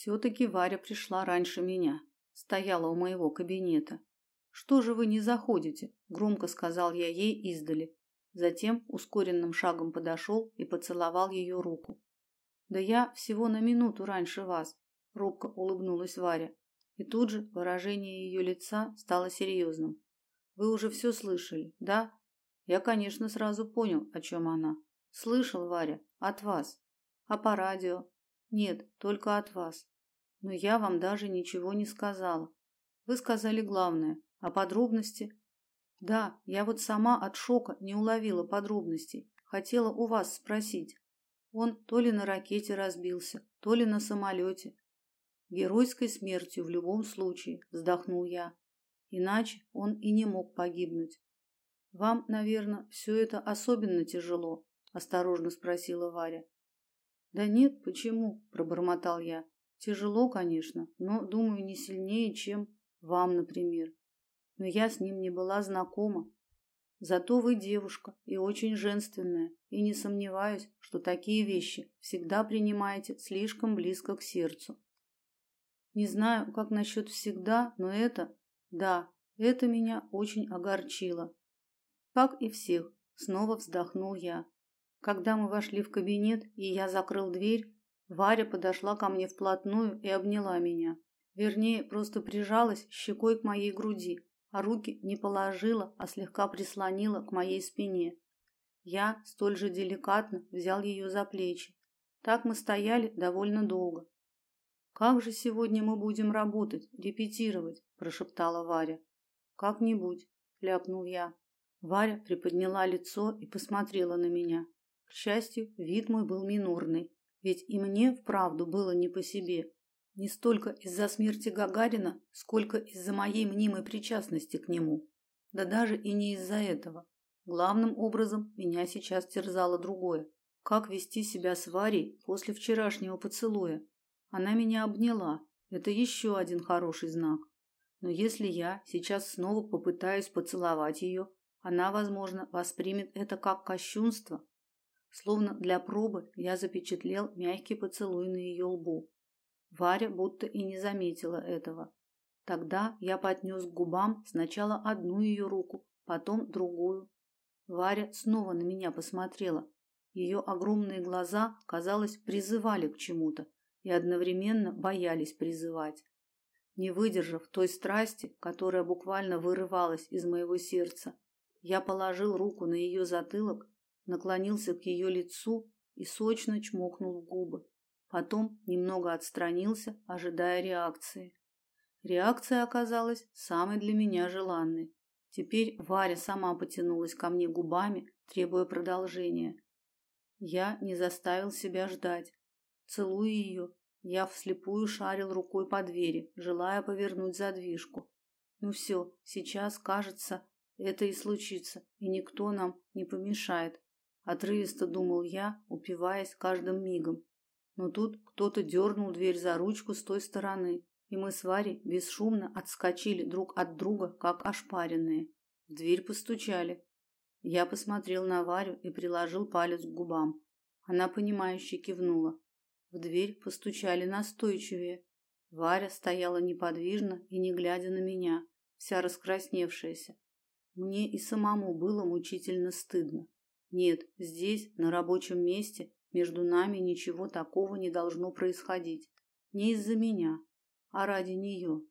Все-таки Варя пришла раньше меня, стояла у моего кабинета. Что же вы не заходите? громко сказал я ей издали. Затем ускоренным шагом подошел и поцеловал ее руку. Да я всего на минуту раньше вас, робко улыбнулась Варя. И тут же выражение ее лица стало серьезным. Вы уже все слышали, да? Я, конечно, сразу понял, о чем она. Слышал, Варя, от вас. А по радио? Нет, только от вас. Но я вам даже ничего не сказала. Вы сказали главное, а подробности? Да, я вот сама от шока не уловила подробностей. Хотела у вас спросить. Он то ли на ракете разбился, то ли на самолете. Геройской смертью в любом случае, вздохнул я. Иначе он и не мог погибнуть. Вам, наверное, все это особенно тяжело, осторожно спросила Варя. Да нет, почему? пробормотал я. Тяжело, конечно, но, думаю, не сильнее, чем вам, например. Но я с ним не была знакома. Зато вы девушка и очень женственная, и не сомневаюсь, что такие вещи всегда принимаете слишком близко к сердцу. Не знаю, как насчет всегда, но это, да, это меня очень огорчило. Как и всех, снова вздохнул я. Когда мы вошли в кабинет, и я закрыл дверь, Варя подошла ко мне вплотную и обняла меня. Вернее, просто прижалась щекой к моей груди, а руки не положила, а слегка прислонила к моей спине. Я столь же деликатно взял ее за плечи. Так мы стояли довольно долго. Как же сегодня мы будем работать, репетировать, прошептала Варя. Как-нибудь, ляпнул я. Варя приподняла лицо и посмотрела на меня. К счастью, вид мой был минорный, ведь и мне вправду было не по себе. Не столько из-за смерти Гагарина, сколько из-за моей мнимой причастности к нему. Да даже и не из-за этого. Главным образом меня сейчас терзало другое. Как вести себя с Варей после вчерашнего поцелуя? Она меня обняла. Это еще один хороший знак. Но если я сейчас снова попытаюсь поцеловать ее, она, возможно, воспримет это как кощунство. Словно для пробы я запечатлел мягкий поцелуй на ее лбу. Варя будто и не заметила этого. Тогда я поднес к губам сначала одну ее руку, потом другую. Варя снова на меня посмотрела. Ее огромные глаза, казалось, призывали к чему-то и одновременно боялись призывать. Не выдержав той страсти, которая буквально вырывалась из моего сердца, я положил руку на ее затылок, наклонился к ее лицу и сочно чмокнул в губы. Потом немного отстранился, ожидая реакции. Реакция оказалась самой для меня желанной. Теперь Варя сама потянулась ко мне губами, требуя продолжения. Я не заставил себя ждать. Целуя ее, я вслепую шарил рукой по двери, желая повернуть задвижку. Ну все, сейчас, кажется, это и случится, и никто нам не помешает. Отрывисто думал я, упиваясь каждым мигом. Но тут кто-то дернул дверь за ручку с той стороны, и мы с Варей бесшумно отскочили друг от друга, как ошпаренные. В дверь постучали. Я посмотрел на Варю и приложил палец к губам. Она понимающе кивнула. В дверь постучали настойчивее. Варя стояла неподвижно и не глядя на меня, вся раскрасневшаяся. Мне и самому было мучительно стыдно. Нет, здесь, на рабочем месте, между нами ничего такого не должно происходить. Не из-за меня, а ради нее.